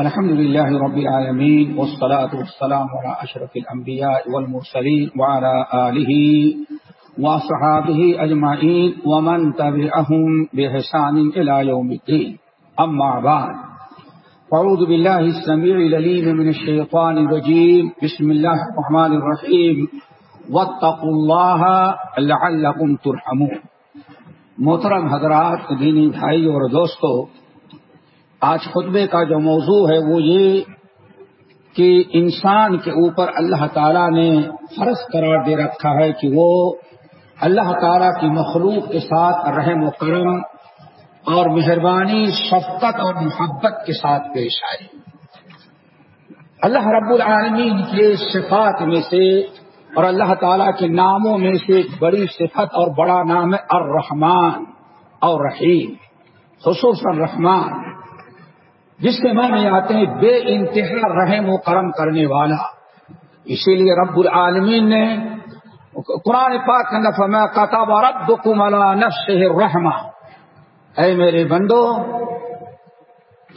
الحمد لله رب العالمين، والصلاة والسلام على أشرف الأنبياء والمرسلين وعلى آله وصحابه أجمعين ومن تبعهم بحسان إلى يوم الدين. أما بعد فعوذ بالله السميع لليم من الشيطان الرجيم. بسم الله الرحمن الرحيم. واتقوا الله لعلكم ترحمون. محترم حضرات، دینی بھائی اور دوستو آج خطبے کا جو موضوع ہے وہ یہ کہ انسان کے اوپر اللہ تعالیٰ نے فرض قرار دے رکھا ہے کہ وہ اللہ تعالیٰ کی مخلوق کے ساتھ رحم و کرم اور مہربانی، شفقت اور محبت کے ساتھ پیش آئے۔ اللہ رب العالمین کے صفات میں سے اور اللہ تعالیٰ کے ناموں میں سے ایک بڑی صفت اور بڑا نام ہے الرحمن اور رحیم، خصوصاً رحمان۔ جس کے معنی آتے ہیں بے انتہا رحم و کرم کرنے والا۔ اسی لیے رب العالمین نے قرآن پاک میں کتاب رب کملا نفس رحما اے میرے بندو،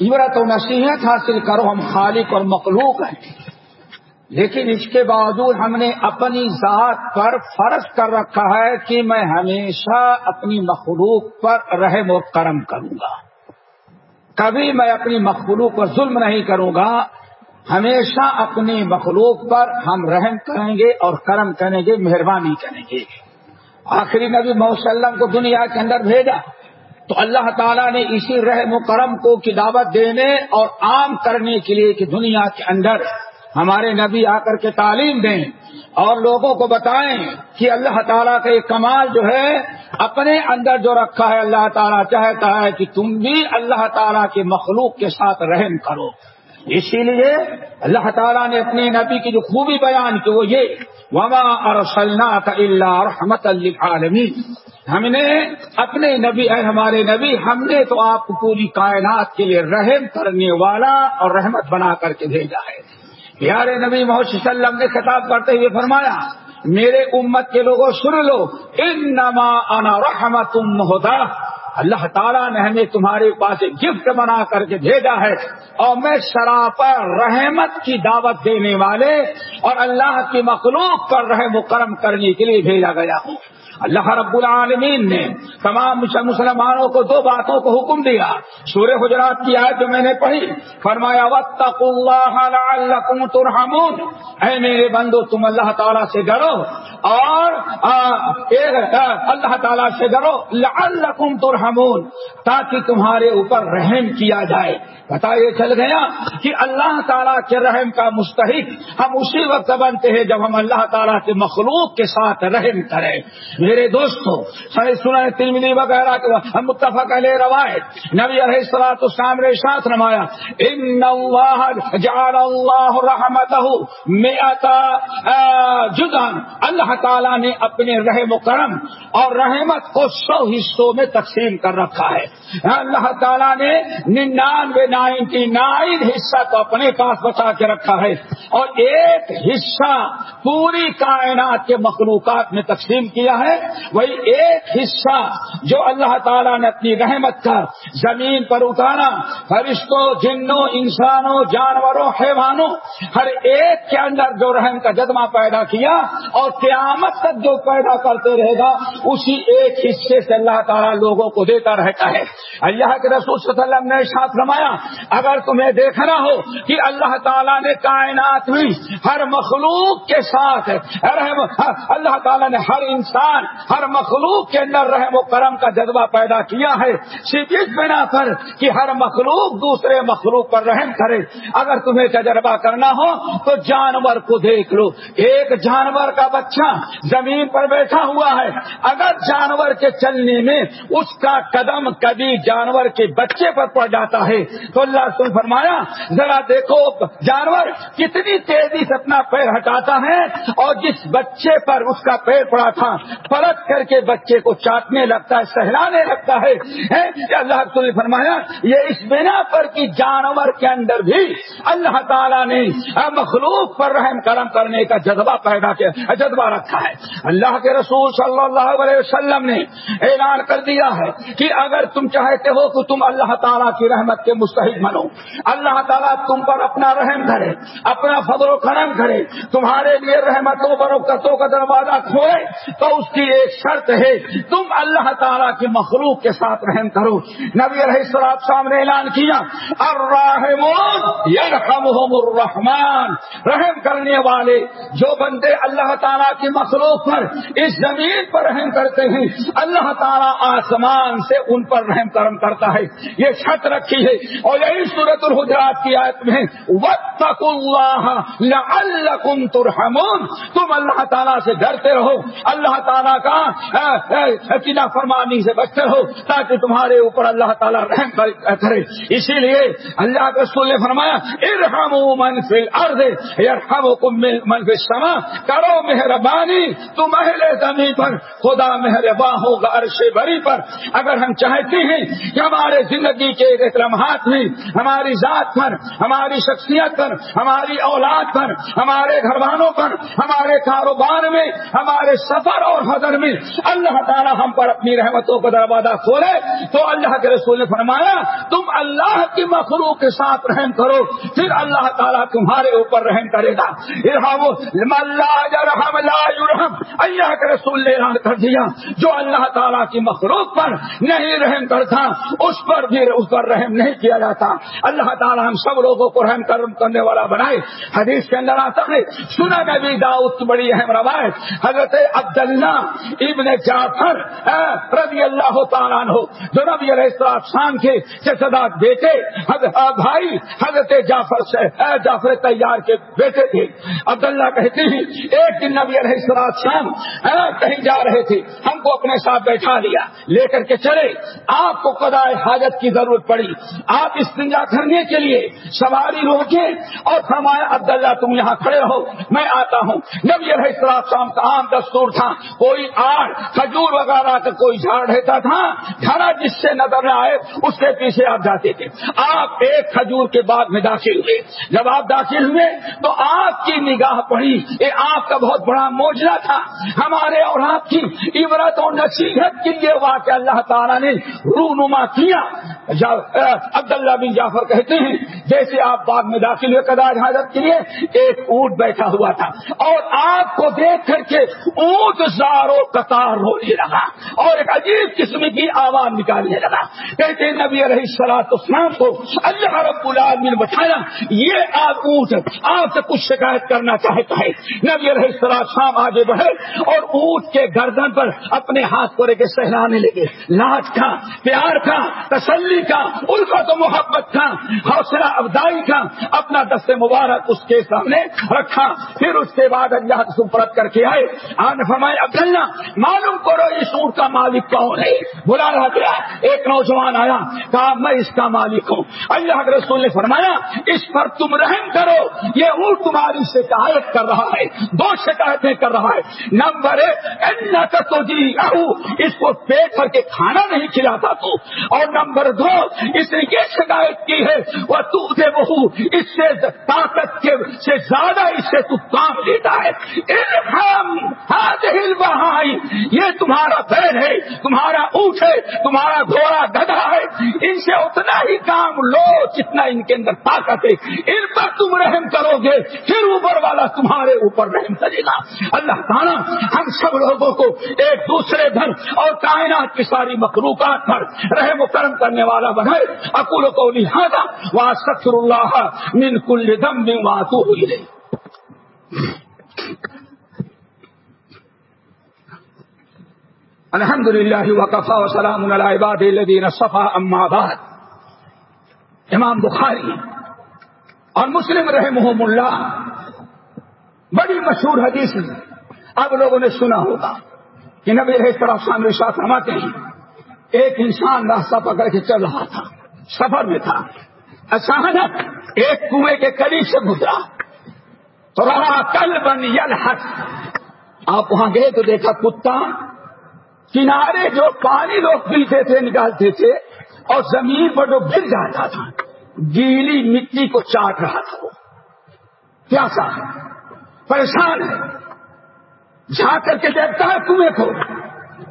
عبرت و نصیحت حاصل کرو، ہم خالق اور مخلوق ہیں۔ لیکن اس کے باوجود ہم نے اپنی ذات پر فرض کر رکھا ہے کہ میں ہمیشہ اپنی مخلوق پر رحم و کرم کروں گا۔ کبھی میں اپنی مخلوق پر ظلم نہیں کروں گا، ہمیشہ اپنی مخلوق پر ہم رحم کریں گے اور کرم کریں گے، مہربانی کریں گے۔ آخری نبی وسلم کو دنیا کے اندر بھیجا۔ تو اللہ تعالیٰ نے اسی رحم و کرم کو کی دعوت دینے اور عام کرنے کے لیے کہ دنیا کے اندر ہمارے نبی آ کر کے تعلیم دیں اور لوگوں کو بتائیں کہ اللہ تعالیٰ کا یہ کمال جو ہے اپنے اندر جو رکھا ہے اللہ تعالیٰ چاہتا ہے کہ تم بھی اللہ تعالیٰ کے مخلوق کے ساتھ رحم کرو۔ اسی لیے اللہ تعالیٰ نے اپنے نبی کی جو خوبی بیان کی وہ یہ، وما ارسلنا کا اللہ رحمت عالمی ہم نے اپنے نبی، اے ہمارے نبی، ہم نے تو آپ کو پوری کائنات کے لیے رحم کرنے والا اور رحمت بنا کر کے بھیجا ہے۔ پیارے نبی محمد صلی اللہ علیہ وسلم نے خطاب کرتے ہوئے فرمایا میرے امت کے لوگوں، سن لو ان انا رحمت ہوتا اللہ تعالیٰ نے ہمیں تمہارے پاس گفٹ بنا کر کے بھیجا ہے۔ اور میں شراپا رحمت کی دعوت دینے والے اور اللہ کی مخلوق پر رحم و کرم کرنے کے لیے بھیجا گیا ہوں۔ اللہ رب العالمین نے تمام مسلمانوں کو دو باتوں کو حکم دیا۔ سورہ حجرات کی آیت جو میں نے پڑھی، فرمایا وقت ترحمون۔ اے میرے بندو، تم اللہ تعالیٰ سے ڈرو اور اللہ تعالیٰ سے ڈرو۔ لعلکم ترحمون۔ تاکہ تمہارے اوپر رحم کیا جائے۔ پتا یہ چل گیا کہ اللہ تعالیٰ کے رحم کا مستحق ہم اسی وقت بنتے ہیں جب ہم اللہ تعالیٰ کے مخلوق کے ساتھ رحم کریں۔ میرے دوستوں سنا تلمنی وغیرہ متفق علیہ روایت۔ نبی علیہ السلاط اسلام نے ساتھ نمایا ان اللہ جعل اللہ رحمت جدان اللہ تعالیٰ نے اپنے رحم و کرم اور رحمت کو سو حصوں میں تقسیم کر رکھا ہے۔ اللہ تعالیٰ نے ننانوے نائنٹی نائن حصہ تو اپنے پاس بچا کے رکھا ہے اور ایک حصہ پوری کائنات کے مخلوقات میں تقسیم کیا ہے۔ وہی ایک حصہ جو اللہ تعالیٰ نے اپنی رحمت کا زمین پر اتارا۔ فرشتوں، جنوں، انسانوں، جانوروں، حیوانوں، ہر ایک کے اندر جو رحم کا جدمہ پیدا کیا اور قیامت تک جو پیدا کرتے رہے گا، اسی ایک حصے سے اللہ تعالیٰ لوگوں کو دیتا رہتا ہے۔ اللہ کے رسول صلی اللہ علیہ وسلم نے ساتھ رمایا اگر تمہیں دیکھنا ہو کہ اللہ تعالیٰ نے کائنات میں ہر مخلوق کے ساتھ ہاں، اللہ تعالیٰ نے ہر انسان ہر مخلوق کے اندر رحم و کرم کا جذبہ پیدا کیا ہے۔ صرف اس بنا پر کہ ہر مخلوق دوسرے مخلوق پر رحم کرے۔ اگر تمہیں تجربہ کرنا ہو تو جانور کو دیکھ لو۔ ایک جانور کا بچہ زمین پر بیٹھا ہوا ہے۔ اگر جانور کے چلنے میں اس کا قدم کبھی جانور کے بچے پر پڑ جاتا ہے تو اللہ تم فرمایا، ذرا دیکھو جانور کتنی تیزی سے اپنا پیر ہٹاتا ہے اور جس بچے پر اس کا پیر پڑا تھا پلٹ کر کے بچے کو چاٹنے لگتا ہے، سہلانے لگتا ہے۔ اللہ نے فرمایا، یہ اس بنا پر کہ جانور کے اندر بھی اللہ تعالیٰ نے مخلوق پر رحم کرم کرنے کا جذبہ پیدا کیا، جذبہ رکھا ہے۔ اللہ کے رسول صلی اللہ علیہ وسلم نے اعلان کر دیا ہے کہ اگر تم چاہے کہتے ہو کہ تم اللہ تعالیٰ کی رحمت کے مستحق بنو۔ اللہ تعالیٰ تم پر اپنا رحم کرے، اپنا فضل و کرم کرے۔ تمہارے لیے رحمتوں، برکتوں کا دروازہ کھولے تو اس کی ایک شرط ہے، تم اللہ تعالیٰ کی مخلوق کے ساتھ رحم کرو۔ نبی رہی سراب صاحب نے اعلان کیا الرحمون یرحمہم الرحمن۔ رحم کرنے والے جو بندے اللہ تعالیٰ کی مخلوق پر، اس زمین پر رحم کرتے ہیں، اللہ تعالیٰ آسمان سے ان پر رحم کرم کرتا ہے۔ یہ شرط رکھی ہے۔ اور یہی صورت الحجرات کی آیت میں وقت اللہ لعلکم ترحمون۔ تم اللہ تعالیٰ سے ڈرتے رہو۔ اللہ تعالیٰ کا چنا فرمانی سے بچتے رہو تاکہ تمہارے اوپر اللہ تعالیٰ رحم کرے۔ اسی لیے اللہ کے رسول نے فرمایا ارحموا من فی الارض، یرحمکم من فی السماء۔ کرو مہربانی تم اہل زمین پر، خدا مہرباں ہوگا عرش بری پر۔ اگر ہم چاہتے ہیں کہ ہمارے زندگی کے ایک لمحات میں، ہماری ذات پر، ہماری شخصیت پر، ہماری اولاد پر، ہمارے گھر والوں پر، ہمارے کاروبار میں، ہمارے سفر اور حضر میں اللہ تعالیٰ ہم پر اپنی رحمتوں کا دروازہ کھولے تو اللہ کے رسول نے فرمایا، تم اللہ کی مخلوق کے ساتھ رحم کرو، پھر اللہ تعالیٰ تمہارے اوپر رحم کرے گا۔ اللہ کے رسول نے اعلان کر دیا، جو اللہ تعالیٰ کی مخلوق پر نہیں رحم کرتا، اس پر بھی اس پر رحم نہیں کیا جاتا۔ اللہ تعالیٰ ہم سب لوگوں کو رحم کرم کرنے والا بنائے۔ حدیث کے اندر آتا ہے سنا نبی داؤد بڑی اہم روایت، حضرت عبداللہ ابن جعفر رضی اللہ تعالیٰ ہو جو نبی علیہ السلام کے سدا بیٹے بھائی، حضرت جعفر سے جعفر تیار کے بیٹے تھے۔ عبداللہ کہتے ہیں، ایک دن نبی علیہ السلام کہیں جا رہے تھے، ہم کو اپنے ساتھ بیٹھا لیا، لے کر کے چلے۔ آپ کو قدا حاجت کی ضرورت پڑی۔ آپ استنجا کرنے کے لیے سواری روکے اور فرمایا، عبداللہ تم یہاں کھڑے رہو، میں آتا ہوں۔ نبی علیہ السلام شام کا عام دستور تھا، کوئی کوئی آڑ، کھجور وغیرہ کا کوئی جھاڑ رہتا تھا گھر جس سے نظر نہ آئے، اس کے پیچھے آپ جاتے تھے۔ آپ ایک کھجور کے بعد میں داخل ہوئے۔ جب آپ داخل ہوئے، تو آپ کی نگاہ پڑی یہ آپ کا بہت بڑا موجرہ تھا۔ ہمارے اور آپ کی عبرت اور نصیحت کے لیے واقع اللہ تعالیٰ نے رونما کیا۔ عبداللہ بن جعفر کہتے ہیں، جیسے آپ باغ میں داخل ہوئے کداج حاجت کے لیے ایک اونٹ بیٹھا ہوا تھا، اور آپ کو دیکھ کر کے اونٹ زارو قطار رونے لگا، اور ایک عجیب قسم کی آواز نکالنے لگا۔ کہتے نبی علیہ سلاط اسلام کو اللہ رب العالمین نے بتایا یہ آپ اونٹ آپ سے کچھ شکایت کرنا چاہتا ہے۔ نبی علیہ السلام آگے بڑھے، اور اونٹ کے گردن پر اپنے ہاتھ کو کے سہلانے لگے۔ لاج کا پیار کا تسلی کا الفت و محبت کا حوصلہ افزائی کا، اپنا دست مبارک اس کے سامنے رکھا، پھر اس کے بعد اللہ سپرت کر کے آئے۔ آج فرمائے، عبداللہ، معلوم کرو اس اونٹ کا مالک کون ہے؟ بلا رہا گیا، ایک نوجوان آیا، کہا، میں اس کا مالک ہوں۔ اللہ کے رسول نے فرمایا، اس پر تم رحم کرو، یہ اونٹ تمہاری شکایت کر رہا ہے، دو شکایتیں کر رہا ہے۔ نمبر ایک تو جی اس کو پیٹ کر کے کھانا نہیں کھلاتا تو۔ اور نمبر دو اس نے یہ شکایت کی ہے وہ تو دے بہو اس سے طاقت کے سے زیادہ اس سے تو کام لیتا ہے۔ بہائی یہ تمہارا پیر ہے، تمہارا اونٹ ہے، تمہارا گھوڑا گدھا ہے۔ ان سے اتنا ہی کام لو جتنا ان کے اندر طاقت ہے۔ ان پر تم رحم کرو گے، پھر اوپر والا تمہارے اوپر رحم کرے گا۔ اللہ تعالیٰ ہم سب لوگوں کو ایک دوسرے دھر اور کائنات کی ساری مخلوقات پر رحم و کرم کرنے والا بنے اکول کو لہٰذا وہاں سکر اللہ من کل دم میں وہاں ہوئی رہی الحمد للہ وقفا وسلام الباد الدین صفا اماد امام بخاری اور مسلم رحم اللہ، بڑی مشہور حدیث اب لوگوں نے سنا ہوگا کہ نبی طرح سامنے شاہ فرماتے ہیں ایک انسان راستہ پکڑ کے چل رہا تھا، سفر میں تھا۔ اچانک ایک کنویں کے قریب سے گزرا۔ تو رہا کل بن یل آپ وہاں گئے تو دیکھا کتا کنارے جو پانی لوگ پیتے تھے، نکالتے تھے اور زمین پر جو گر جاتا تھا، گیلی مٹی کو چاٹ رہا تھا وہ۔ پیاسا ہے پریشان ہے جھا کر کے دیکھتا ہے کنویں کو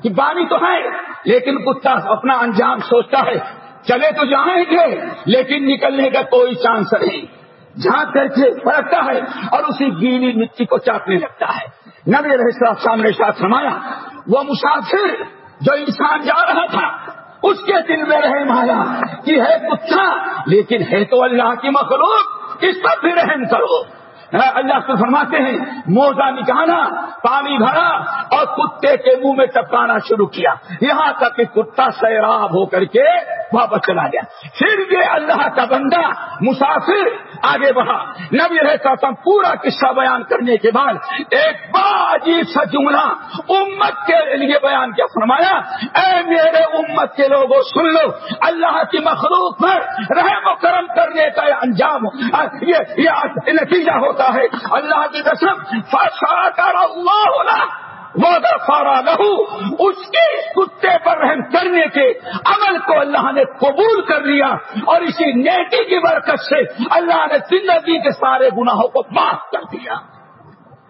کہ پانی تو ہے۔ لیکن کتا اپنا انجام سوچتا ہے، چلے تو جائیں گے لیکن نکلنے کا کوئی چانس نہیں۔ جہاں کر کے پڑتا ہے اور اسی گیلی مٹی کو چاٹنے لگتا ہے۔ نبی رہے سامنے ساتھ سمایا وہ مسافر جو انسان جا رہا تھا، اس کے دل میں رہے مایا کہ ہے کتا، لیکن ہے تو اللہ کی مخلوق، اس پر بھی رحم کرو۔ ہاں، اللہ سے فرماتے ہیں، موزہ نکالا، پانی بھرا اور کتے کے منہ میں ٹپکانا شروع کیا۔ یہاں تک کہ کتا سیراب ہو کر کے واپس چلا گیا۔ پھر یہ اللہ کا بندہ مسافر آگے بڑھا۔ نبی رہتا تھا پورا قصہ بیان کرنے کے بعد ایک بڑا عجیب سا جملہ امت کے لیے بیان کیا۔ فرمایا، اے میرے امت کے لوگوں، سن لو، اللہ کی مخلوق پر رحم و کرم کرنے کا انجام، یہ نتیجہ ہوتا ہے۔ اللہ کی قسم فسا کر اللہ ہونا لہو اس کے کتے پر رحم کرنے کے عمل کو اللہ نے قبول کر لیا اور اسی نیٹی کی برکت سے اللہ نے زندگی کے سارے گناہوں کو معاف کر دیا۔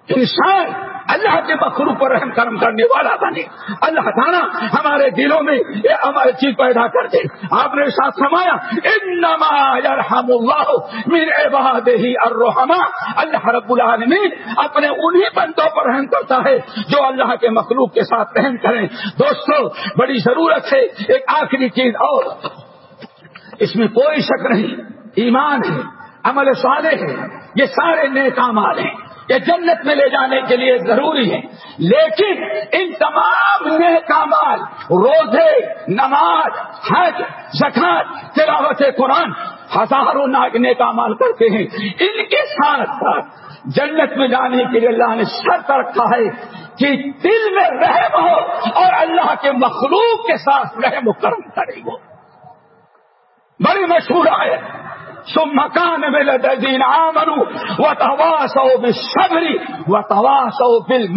انسان اللہ کے بخرو پر رحم کرم کرنے والا بنے۔ اللہ تعالیٰ ہمارے دلوں میں یہ ہماری چیز پیدا کر دے۔ آپ نے ساتھ سمایا اللہ میر عباد ہی الرحما اللہ رب العالمین اپنے انہی بندوں پر رحم کرتا ہے جو اللہ کے مخلوق کے ساتھ رحم کریں۔ دوستو، بڑی ضرورت ہے ایک آخری چیز اور۔ اس میں کوئی شک نہیں، ایمان ہے، عمل صالح ہے، یہ سارے نیک مال ہیں۔ یہ جنت میں لے جانے کے لیے ضروری ہے۔ لیکن ان تمام کامال روزے، نماز، حج زکات تلاوت قرآن ہزاروں ناگ کامال کرتے ہیں۔ ان کے ساتھ ساتھ جنت میں جانے کے لیے اللہ نے شرط رکھا ہے کہ دل میں رحم ہو اور اللہ کے مخلوق کے ساتھ رحم و کرم کرے وہ۔ بڑی مشہور ہے مکان دین آمرو و تواسو بل صبری و تواسو بل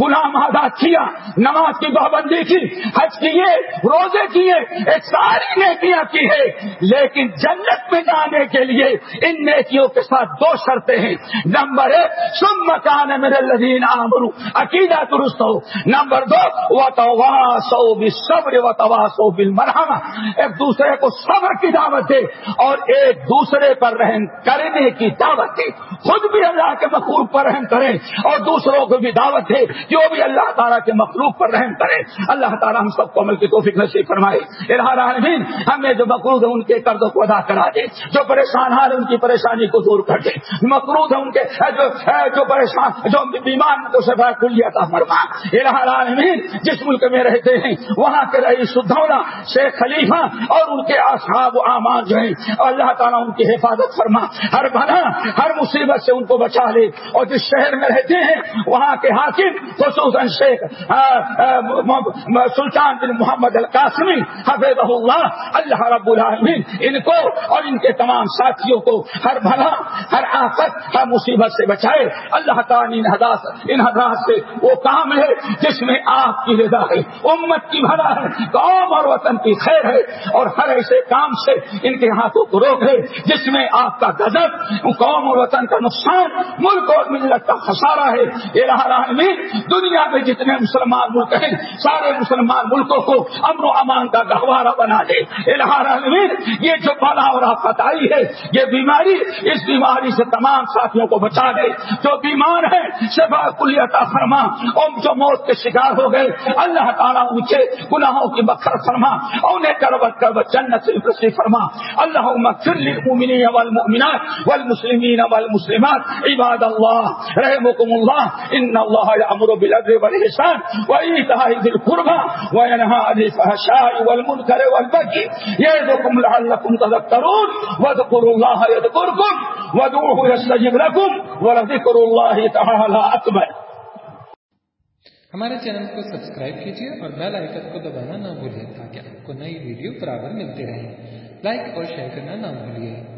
غلام ادا کیا، نماز کی پابندی کی، حج کیے، روزے کیے، ایک ساری نیکیاں کی ہے لیکن جنت میں جانے کے لیے ان نیکیوں کے ساتھ دو شرطیں ہیں۔ نمبر ایک سم مکان میرے لدین آمرو عقیدہ درست ہو۔ نمبر دو و تواسو بل صبر و تواسو بل مرحما ایک دوسرے کو صبر کی دعوت دے اور ایک دوسرے پر رحم کرنے کی دعوت دے۔ خود بھی اللہ کے مخلوق پر رحم کریں اور دوسروں کو بھی دعوت دے۔ جو بھی اللہ تعالیٰ کے مخلوق پر رحم کرے، اللہ تعالیٰ ہم سب کو عمل کی توفیق نصیب فرمائے۔ العالمین ہمیں جو مقروض ہے ان کے قرضوں کو ادا کرا دے، جو پریشان حال ان کی پریشانی کو دور کر دے۔ مقروض ہے ان کے جو جو پریشان، جو بیمار کو سفا کلیہ فرما۔ العالمین، جس ملک میں رہتے ہیں، وہاں کے رہی سدھونا شیخ خلیفہ اور ان کے اصحاب و امان جو ہیں، اللہ تعالیٰ ان کی حفاظت فرما۔ ہر بنا ہر مصیبت سے ان کو بچا لے۔ اور جس شہر میں رہتے ہیں، وہاں کے حاکم خصوصاً شیخ سلطان بن محمد القاسمی حفیظ اللہ اللہ رب العالمین، ان کو اور ان کے تمام ساتھیوں کو ہر بھلا، ہر آفت، ہر مصیبت سے بچائے۔ اللہ تعالیٰ ان حداث ان حداث سے وہ کام ہے جس میں آپ کی رضا ہے، امت کی بھلا ہے، قوم اور وطن کی خیر ہے۔ اور ہر ایسے کام سے ان کے ہاتھوں کو روک ہے جس میں آپ کا گزب قوم اور وطن کا نقصان، ملک اور ملت کا خسارہ ہے۔ یہ العالمین دنیا میں جتنے مسلمان ملک ہیں، سارے مسلمان ملکوں کو امن و امان کا گہوارہ بنا دے۔ العالمین، یہ جو بلا اور آفت آئی ہے، یہ بیماری، اس بیماری سے تمام ساتھیوں کو بچا دے۔ جو بیمار ہے شفا کلیتا فرما۔ اور جو موت کے شکار ہو گئے، اللہ تعالیٰ اونچے گناہوں کی بخر فرما۔ انہیں کروت کروت جنت سے فرما۔ اللہ اغفر للمؤمنين والمؤمنات والمسلمين والمسلمات۔ عباد الله رحمكم الله إن الله يأمر بالعدل والإحسان وإيتاء ذي القربى وينهى عن الفحشاء والمنكر والبغي يعظكم لعلكم تذكرون واذكروا الله يذكركم وادعوه يستجب لكم ولذكر الله تعالى أكبر ہمارے چینل کو سبسکرائب کیجیے اور بیل آئکن کو دبانا نہ بھولیں تاکہ آپ کو نئی ویڈیو برابر ملتے رہیں لائک اور شیئر کرنا نہ بھولیے